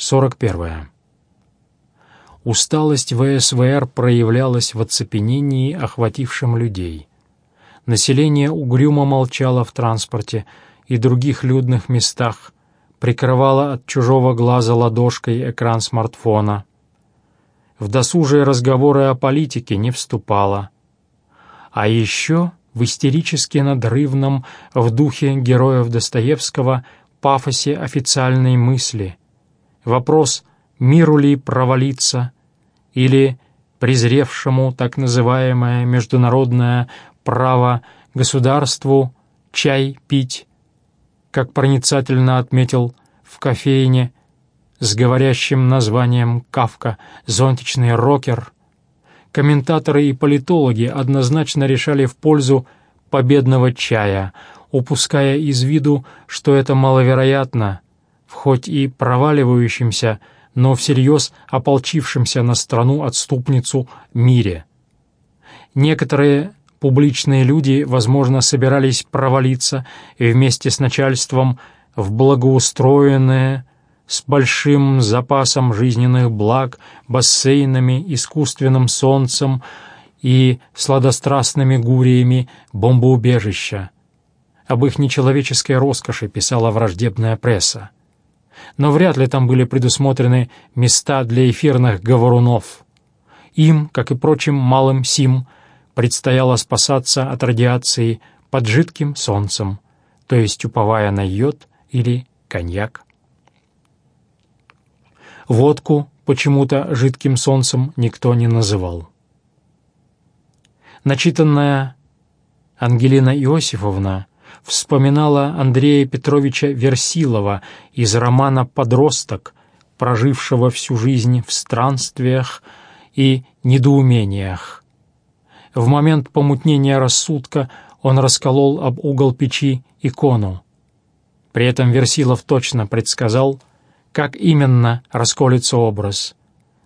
41. Усталость ВСВР проявлялась в оцепенении, охватившем людей. Население угрюмо молчало в транспорте и других людных местах, прикрывало от чужого глаза ладошкой экран смартфона. В досужие разговоры о политике не вступало. А еще в истерически надрывном, в духе героев Достоевского, пафосе официальной мысли. Вопрос, миру ли провалиться, или презревшему так называемое международное право государству чай пить, как проницательно отметил в кофейне с говорящим названием «Кавка» зонтичный рокер, комментаторы и политологи однозначно решали в пользу победного чая, упуская из виду, что это маловероятно, в хоть и проваливающемся, но всерьез ополчившемся на страну-отступницу мире. Некоторые публичные люди, возможно, собирались провалиться и вместе с начальством в благоустроенное, с большим запасом жизненных благ, бассейнами, искусственным солнцем и сладострастными гуриями бомбоубежища. Об их нечеловеческой роскоши писала враждебная пресса. Но вряд ли там были предусмотрены места для эфирных говорунов. Им, как и прочим малым сим, предстояло спасаться от радиации под жидким солнцем, то есть уповая на йод или коньяк. Водку почему-то жидким солнцем никто не называл. Начитанная Ангелина Иосифовна вспоминала Андрея Петровича Версилова из романа «Подросток», прожившего всю жизнь в странствиях и недоумениях. В момент помутнения рассудка он расколол об угол печи икону. При этом Версилов точно предсказал, как именно расколется образ.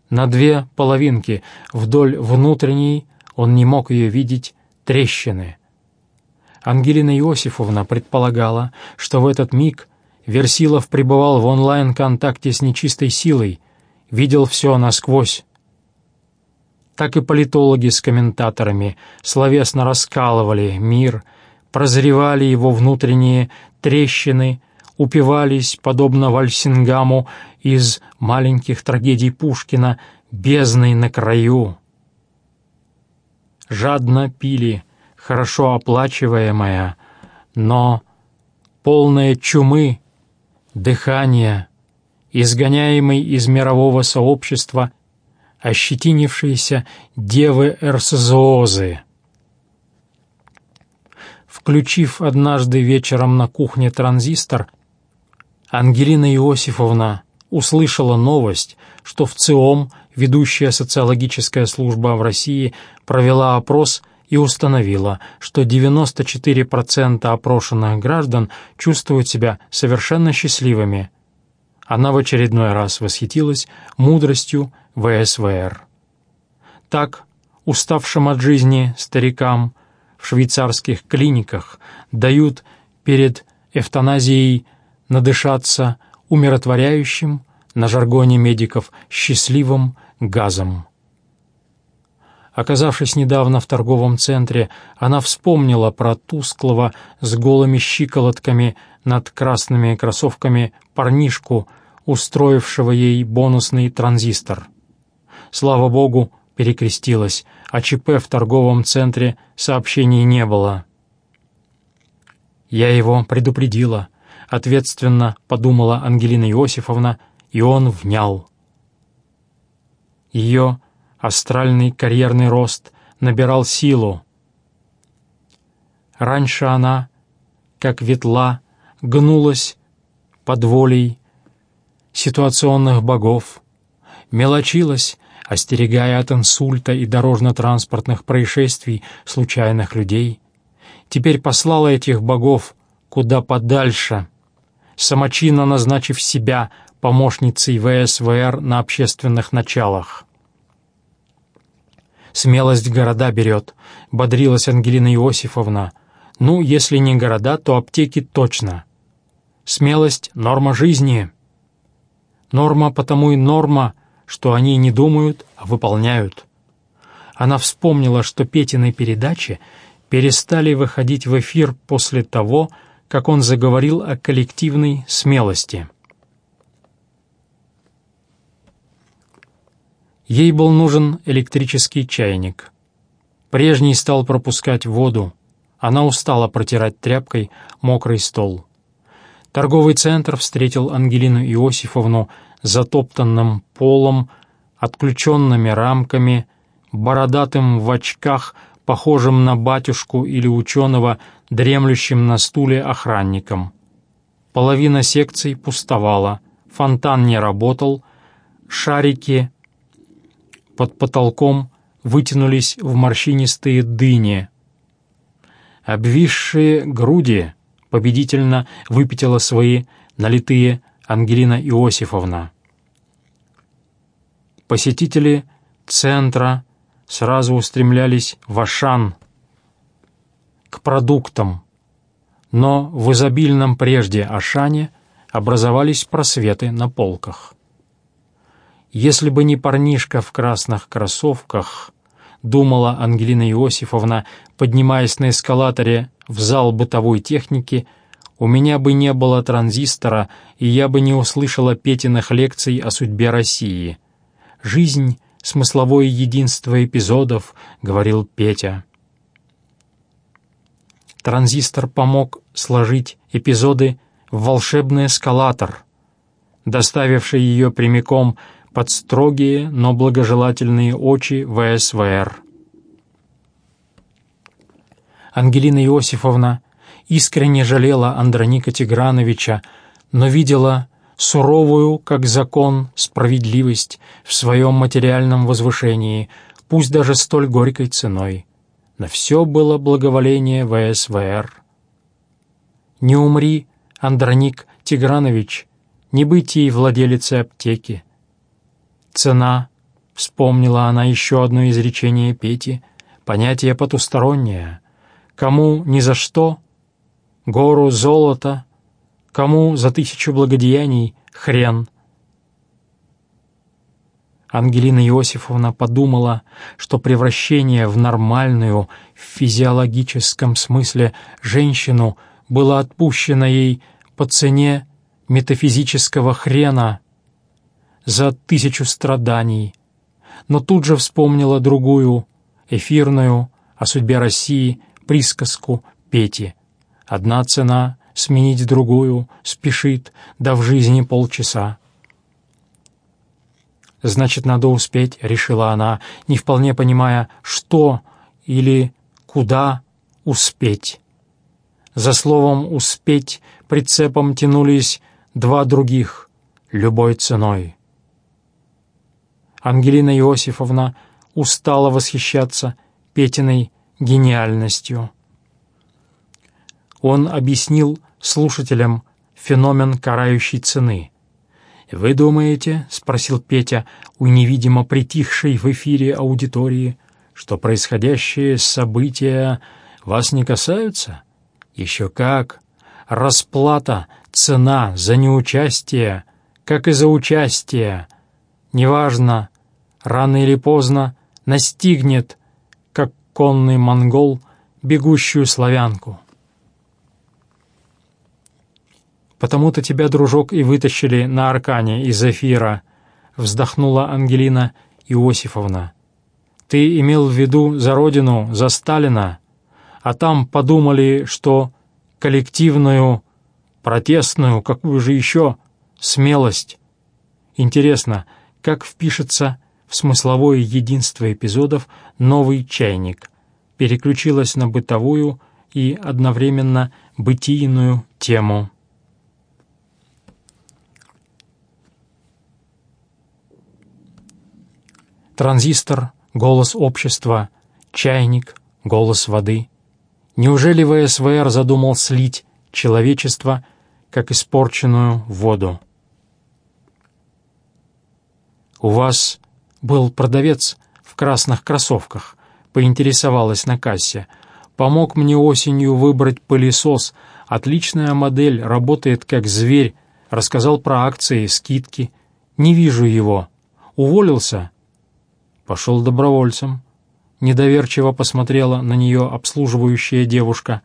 На две половинки вдоль внутренней он не мог ее видеть трещины. Ангелина Иосифовна предполагала, что в этот миг Версилов пребывал в онлайн-контакте с нечистой силой, видел все насквозь. Так и политологи с комментаторами словесно раскалывали мир, прозревали его внутренние трещины, упивались, подобно Вальсингаму из маленьких трагедий Пушкина, бездной на краю. Жадно пили, хорошо оплачиваемая, но полное чумы, дыхание, изгоняемый из мирового сообщества ощетинившиеся девы Эрсзоозы. Включив однажды вечером на кухне транзистор, Ангелина Иосифовна услышала новость, что в ЦИОМ, ведущая социологическая служба в России, провела опрос и установила, что 94% опрошенных граждан чувствуют себя совершенно счастливыми. Она в очередной раз восхитилась мудростью ВСВР. Так, уставшим от жизни старикам в швейцарских клиниках дают перед эвтаназией надышаться умиротворяющим, на жаргоне медиков, счастливым газом. Оказавшись недавно в торговом центре, она вспомнила про тусклого с голыми щиколотками над красными кроссовками парнишку, устроившего ей бонусный транзистор. Слава богу, перекрестилась, а ЧП в торговом центре сообщений не было. Я его предупредила, ответственно подумала Ангелина Иосифовна, и он внял. Ее астральный карьерный рост набирал силу. Раньше она, как ветла, гнулась под волей ситуационных богов, мелочилась, остерегая от инсульта и дорожно-транспортных происшествий случайных людей, теперь послала этих богов куда подальше — самочинно назначив себя помощницей ВСВР на общественных началах. «Смелость города берет», — бодрилась Ангелина Иосифовна. «Ну, если не города, то аптеки точно. Смелость — норма жизни». Норма потому и норма, что они не думают, а выполняют. Она вспомнила, что Петиной передачи перестали выходить в эфир после того, как он заговорил о коллективной смелости. Ей был нужен электрический чайник. Прежний стал пропускать воду. Она устала протирать тряпкой мокрый стол. Торговый центр встретил Ангелину Иосифовну затоптанным полом, отключенными рамками, бородатым в очках, похожим на батюшку или ученого, дремлющим на стуле охранником. Половина секций пустовала, фонтан не работал, шарики под потолком вытянулись в морщинистые дыни. Обвисшие груди победительно выпятила свои налитые Ангелина Иосифовна. Посетители центра сразу устремлялись в Ашан, к продуктам, но в изобильном прежде Ашане образовались просветы на полках. Если бы не парнишка в красных кроссовках, думала Ангелина Иосифовна, поднимаясь на эскалаторе в зал бытовой техники, у меня бы не было транзистора, и я бы не услышала Петиных лекций о судьбе России. Жизнь — смысловое единство эпизодов, — говорил Петя. Транзистор помог сложить эпизоды в волшебный эскалатор, доставивший ее прямиком под строгие, но благожелательные очи ВСВР. Ангелина Иосифовна искренне жалела Андроника Тиграновича, но видела суровую, как закон, справедливость в своем материальном возвышении, пусть даже столь горькой ценой. На все было благоволение ВСВР. «Не умри, Андроник Тигранович, не быть ей владелицей аптеки. Цена, — вспомнила она еще одно изречение Пети, — понятие потустороннее. Кому ни за что, гору золота, кому за тысячу благодеяний хрен. Ангелина Иосифовна подумала, что превращение в нормальную, в физиологическом смысле, женщину было отпущено ей по цене метафизического хрена за тысячу страданий, но тут же вспомнила другую, эфирную, о судьбе России, присказку Пети. Одна цена — сменить другую, спешит, да в жизни полчаса. «Значит, надо успеть», — решила она, не вполне понимая, что или куда успеть. За словом «успеть» прицепом тянулись два других — любой ценой. Ангелина Иосифовна устала восхищаться Петиной гениальностью. Он объяснил слушателям феномен карающей цены. «Вы думаете, — спросил Петя у невидимо притихшей в эфире аудитории, — что происходящие события вас не касаются? Еще как! Расплата, цена за неучастие, как и за участие. Неважно, рано или поздно настигнет, как конный монгол, бегущую славянку. «Потому-то тебя, дружок, и вытащили на Аркане из эфира», — вздохнула Ангелина Иосифовна. «Ты имел в виду за родину, за Сталина, а там подумали, что коллективную, протестную, какую же еще, смелость. Интересно, как впишется смысловое единство эпизодов новый чайник, переключилась на бытовую и одновременно бытийную тему. Транзистор, голос общества, чайник, голос воды. Неужели ВСВР задумал слить человечество, как испорченную воду? У вас был продавец в красных кроссовках, поинтересовалась на кассе. Помог мне осенью выбрать пылесос. Отличная модель, работает как зверь. Рассказал про акции, скидки. Не вижу его. Уволился?» «Пошел добровольцем». Недоверчиво посмотрела на нее обслуживающая девушка.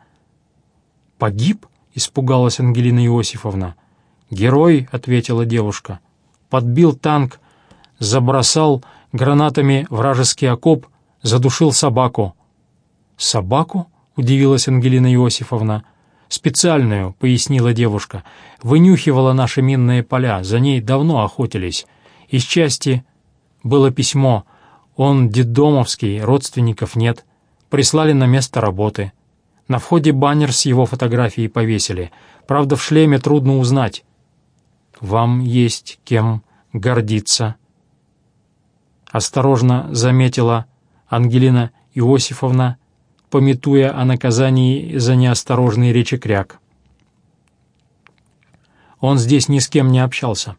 «Погиб?» — испугалась Ангелина Иосифовна. «Герой», — ответила девушка. «Подбил танк, забросал гранатами вражеский окоп, задушил собаку». «Собаку?» — удивилась Ангелина Иосифовна. «Специальную», — пояснила девушка. «Вынюхивала наши минные поля, за ней давно охотились. Из части было письмо. Он детдомовский, родственников нет. Прислали на место работы. На входе баннер с его фотографией повесили. Правда, в шлеме трудно узнать. Вам есть кем гордиться». Осторожно заметила Ангелина Иосифовна, пометуя о наказании за неосторожный речекряк. Он здесь ни с кем не общался.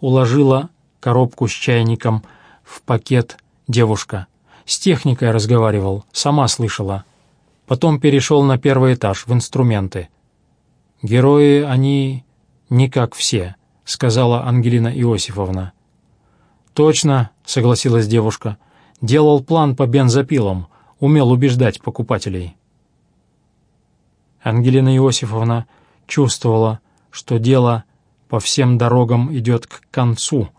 Уложила коробку с чайником в пакет девушка. С техникой разговаривал, сама слышала. Потом перешел на первый этаж, в инструменты. «Герои, они не как все», — сказала Ангелина Иосифовна. «Точно», — согласилась девушка. «Делал план по бензопилам умел убеждать покупателей. Ангелина Иосифовна чувствовала, что дело по всем дорогам идет к концу,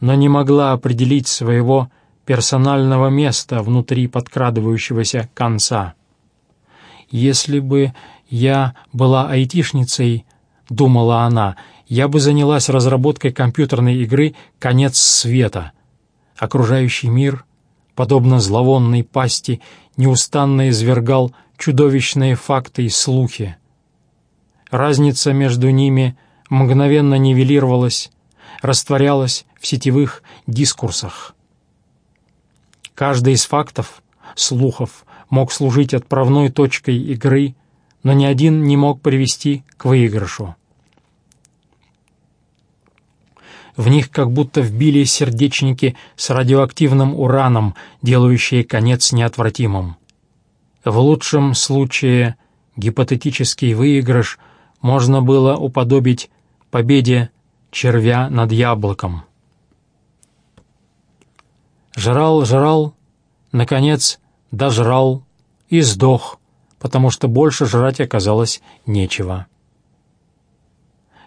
но не могла определить своего персонального места внутри подкрадывающегося конца. «Если бы я была айтишницей, — думала она, — я бы занялась разработкой компьютерной игры «Конец света». Окружающий мир подобно зловонной пасти, неустанно извергал чудовищные факты и слухи. Разница между ними мгновенно нивелировалась, растворялась в сетевых дискурсах. Каждый из фактов, слухов, мог служить отправной точкой игры, но ни один не мог привести к выигрышу. В них как будто вбили сердечники с радиоактивным ураном, делающие конец неотвратимым. В лучшем случае гипотетический выигрыш можно было уподобить победе червя над яблоком. Жрал, жрал, наконец дожрал и сдох, потому что больше жрать оказалось нечего.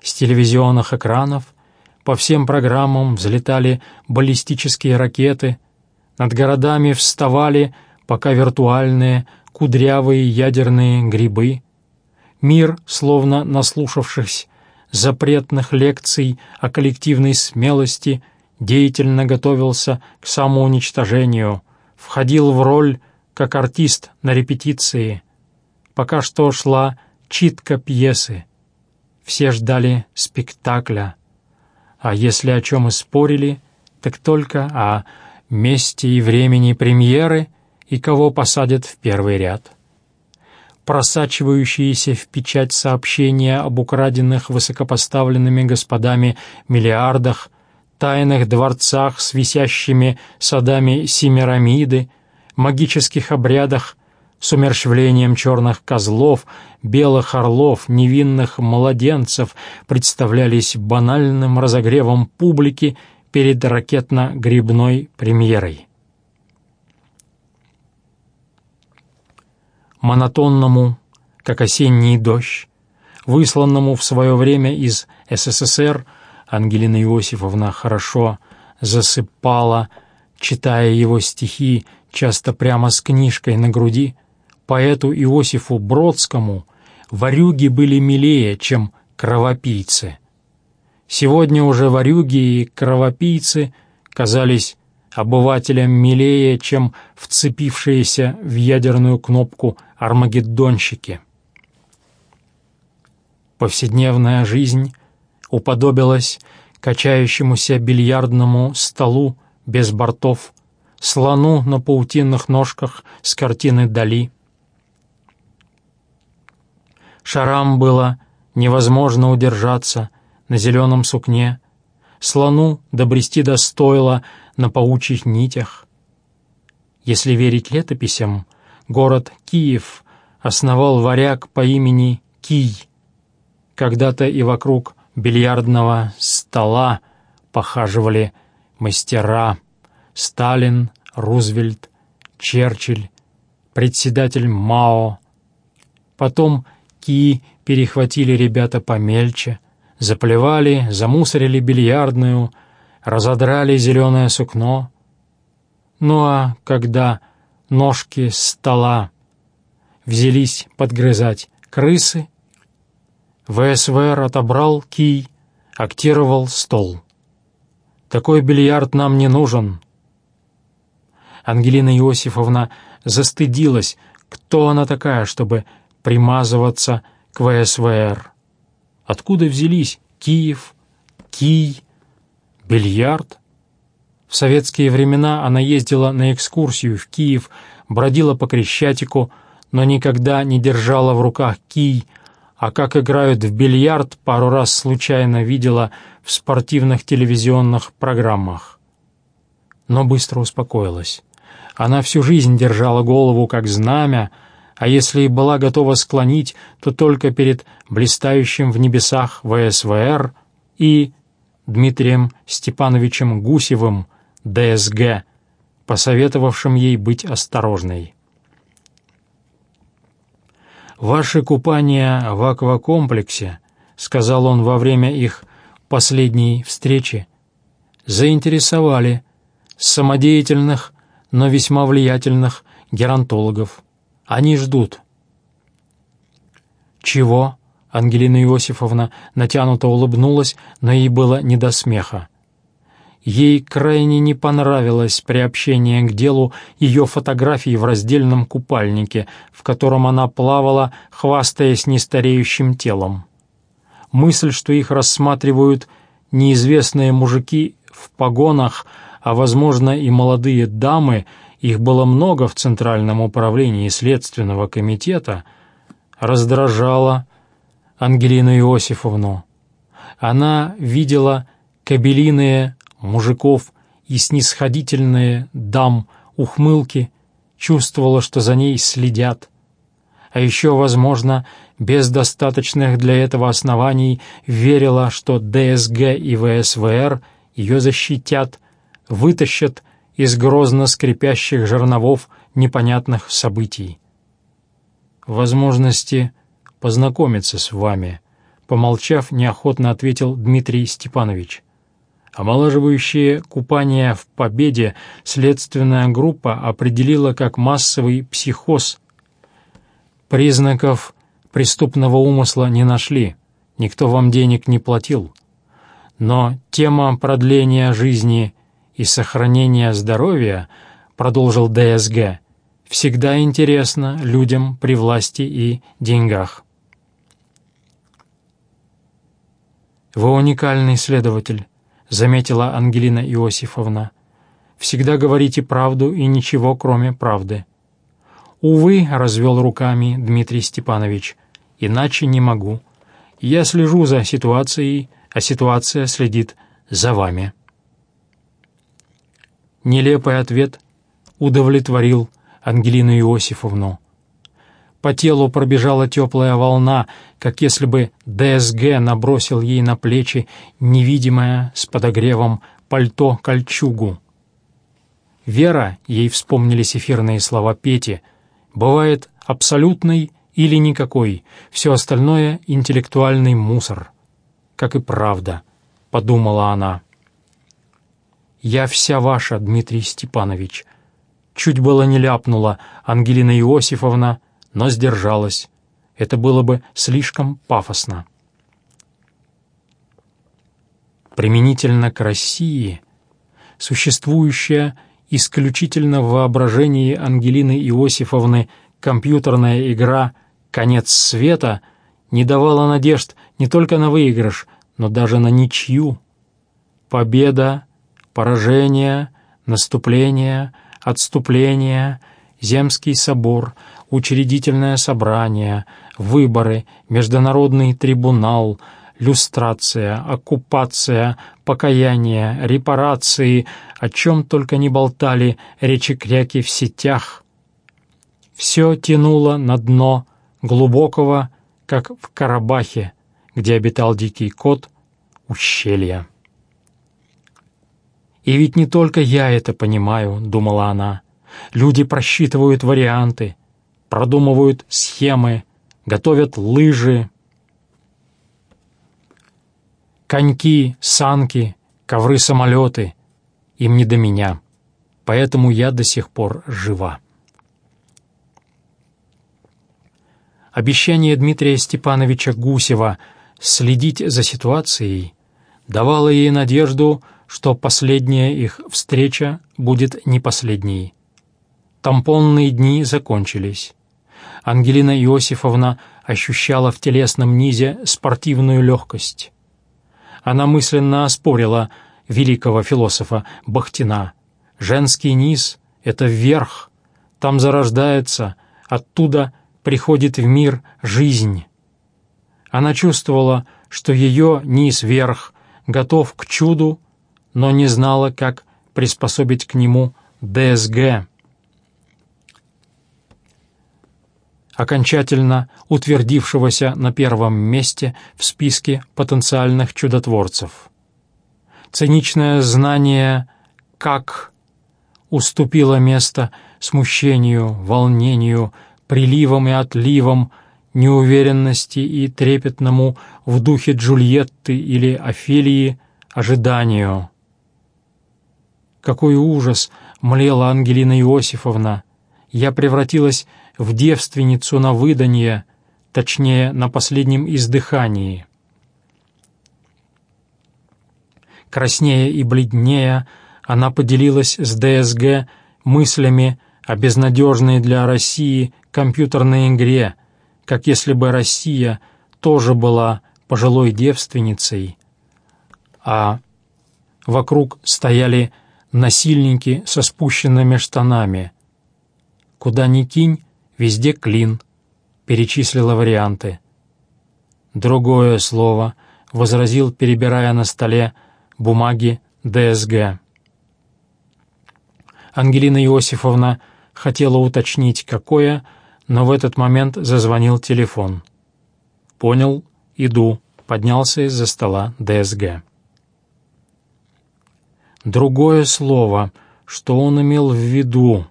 С телевизионных экранов по всем программам взлетали баллистические ракеты, над городами вставали пока виртуальные кудрявые ядерные грибы. Мир, словно наслушавшись запретных лекций о коллективной смелости, деятельно готовился к самоуничтожению, входил в роль как артист на репетиции. Пока что шла читка пьесы. Все ждали спектакля — а если о чем и спорили, так только о месте и времени премьеры и кого посадят в первый ряд. Просачивающиеся в печать сообщения об украденных высокопоставленными господами миллиардах, тайных дворцах с висящими садами Семирамиды, магических обрядах с умерщвлением черных козлов, белых орлов, невинных младенцев представлялись банальным разогревом публики перед ракетно-грибной премьерой. Монотонному, как осенний дождь, высланному в свое время из СССР, Ангелина Иосифовна хорошо засыпала, читая его стихи, часто прямо с книжкой на груди, поэту Иосифу Бродскому варюги были милее, чем кровопийцы. Сегодня уже варюги и кровопийцы казались обывателям милее, чем вцепившиеся в ядерную кнопку армагеддонщики. Повседневная жизнь уподобилась качающемуся бильярдному столу без бортов, слону на паутинных ножках с картины Дали — Шарам было невозможно удержаться на зеленом сукне, слону добрести до стойла на паучьих нитях. Если верить летописям, город Киев основал варяг по имени Кий. Когда-то и вокруг бильярдного стола похаживали мастера Сталин, Рузвельт, Черчилль, председатель Мао. Потом ки перехватили ребята помельче, заплевали, замусорили бильярдную, разодрали зеленое сукно. Ну а когда ножки стола взялись подгрызать крысы, ВСВР отобрал кий, актировал стол. «Такой бильярд нам не нужен». Ангелина Иосифовна застыдилась, кто она такая, чтобы примазываться к ВСВР. Откуда взялись Киев, Кий, бильярд? В советские времена она ездила на экскурсию в Киев, бродила по Крещатику, но никогда не держала в руках кий, а как играют в бильярд, пару раз случайно видела в спортивных телевизионных программах. Но быстро успокоилась. Она всю жизнь держала голову как знамя, а если и была готова склонить, то только перед блистающим в небесах ВСВР и Дмитрием Степановичем Гусевым, ДСГ, посоветовавшим ей быть осторожной. «Ваши купания в аквакомплексе», — сказал он во время их последней встречи, — заинтересовали самодеятельных, но весьма влиятельных геронтологов. Они ждут. «Чего?» — Ангелина Иосифовна натянуто улыбнулась, но ей было не до смеха. Ей крайне не понравилось приобщение к делу ее фотографии в раздельном купальнике, в котором она плавала, хвастаясь нестареющим телом. Мысль, что их рассматривают неизвестные мужики в погонах, а, возможно, и молодые дамы, их было много в Центральном управлении Следственного комитета, раздражала Ангелину Иосифовну. Она видела кабелиные мужиков и снисходительные дам ухмылки, чувствовала, что за ней следят. А еще, возможно, без достаточных для этого оснований верила, что ДСГ и ВСВР ее защитят, вытащат из грозно скрипящих жерновов непонятных событий. «Возможности познакомиться с вами», — помолчав, неохотно ответил Дмитрий Степанович. Омолаживающее купание в победе следственная группа определила как массовый психоз. Признаков преступного умысла не нашли, никто вам денег не платил. Но тема продления жизни и сохранения здоровья, продолжил ДСГ, всегда интересна людям при власти и деньгах. Вы уникальный следователь заметила Ангелина Иосифовна. «Всегда говорите правду и ничего, кроме правды». «Увы», — развел руками Дмитрий Степанович, — «иначе не могу. Я слежу за ситуацией, а ситуация следит за вами». Нелепый ответ удовлетворил Ангелину Иосифовну. По телу пробежала теплая волна, как если бы ДСГ набросил ей на плечи невидимое с подогревом пальто-кольчугу. Вера, ей вспомнились эфирные слова Пети, бывает абсолютной или никакой, все остальное — интеллектуальный мусор. Как и правда, — подумала она. «Я вся ваша, Дмитрий Степанович», — чуть было не ляпнула Ангелина Иосифовна, — но сдержалась. Это было бы слишком пафосно. Применительно к России, существующая исключительно в воображении Ангелины Иосифовны компьютерная игра «Конец света» не давала надежд не только на выигрыш, но даже на ничью. Победа, поражение, наступление, отступление, Земский собор, учредительное собрание, выборы, международный трибунал, люстрация, оккупация, покаяние, репарации, о чем только не болтали речи-кряки в сетях. Все тянуло на дно глубокого, как в Карабахе, где обитал дикий кот, ущелья. И ведь не только я это понимаю, — думала она. Люди просчитывают варианты, продумывают схемы, готовят лыжи, коньки, санки, ковры-самолеты. Им не до меня, поэтому я до сих пор жива. Обещание Дмитрия Степановича Гусева следить за ситуацией давало ей надежду, что последняя их встреча будет не последней. Тампонные дни закончились. Ангелина Иосифовна ощущала в телесном низе спортивную легкость. Она мысленно оспорила великого философа Бахтина. Женский низ — это верх, там зарождается, оттуда приходит в мир жизнь. Она чувствовала, что ее низ-верх готов к чуду, но не знала, как приспособить к нему ДСГ. окончательно утвердившегося на первом месте в списке потенциальных чудотворцев. Циничное знание «как» уступило место смущению, волнению, приливам и отливам, неуверенности и трепетному в духе Джульетты или Офелии ожиданию. Какой ужас! — млела Ангелина Иосифовна. Я превратилась в девственницу на выданье, точнее, на последнем издыхании. Краснее и бледнее она поделилась с ДСГ мыслями о безнадежной для России компьютерной игре, как если бы Россия тоже была пожилой девственницей, а вокруг стояли насильники со спущенными штанами. Куда ни кинь, Везде клин. Перечислила варианты. Другое слово возразил, перебирая на столе бумаги ДСГ. Ангелина Иосифовна хотела уточнить, какое, но в этот момент зазвонил телефон. «Понял, иду», — поднялся из-за стола ДСГ. Другое слово, что он имел в виду,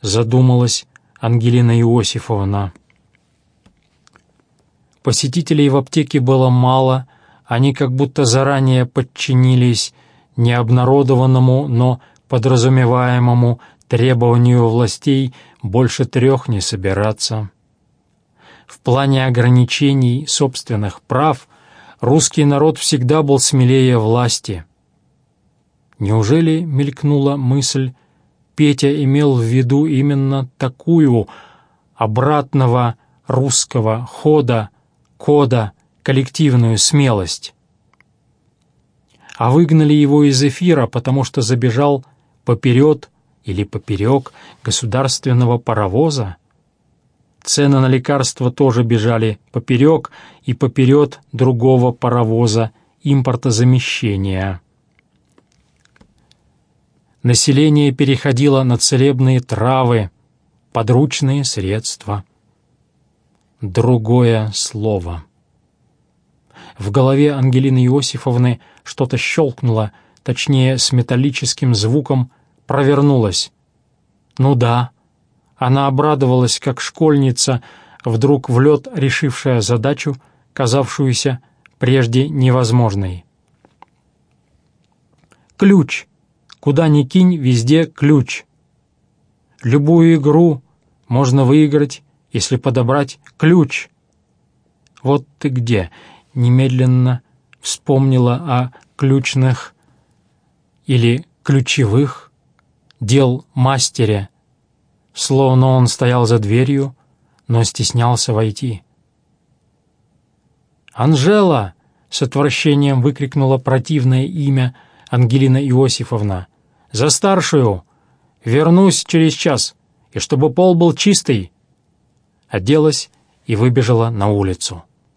задумалась Ангелина Иосифовна. Посетителей в аптеке было мало, они как будто заранее подчинились необнародованному, но подразумеваемому требованию властей больше трех не собираться. В плане ограничений собственных прав русский народ всегда был смелее власти. Неужели мелькнула мысль Петя имел в виду именно такую обратного русского хода, кода, коллективную смелость. А выгнали его из эфира, потому что забежал поперед или поперек государственного паровоза. Цены на лекарства тоже бежали поперек и поперед другого паровоза импортозамещения население переходило на целебные травы, подручные средства. Другое слово. В голове Ангелины Иосифовны что-то щелкнуло, точнее, с металлическим звуком провернулось. Ну да, она обрадовалась, как школьница, вдруг в лед решившая задачу, казавшуюся прежде невозможной. «Ключ!» Куда ни кинь, везде ключ. Любую игру можно выиграть, если подобрать ключ. Вот ты где, немедленно вспомнила о ключных или ключевых дел мастере, словно он стоял за дверью, но стеснялся войти. «Анжела!» — с отвращением выкрикнула противное имя Ангелина Иосифовна. «За старшую! Вернусь через час, и чтобы пол был чистый!» Оделась и выбежала на улицу.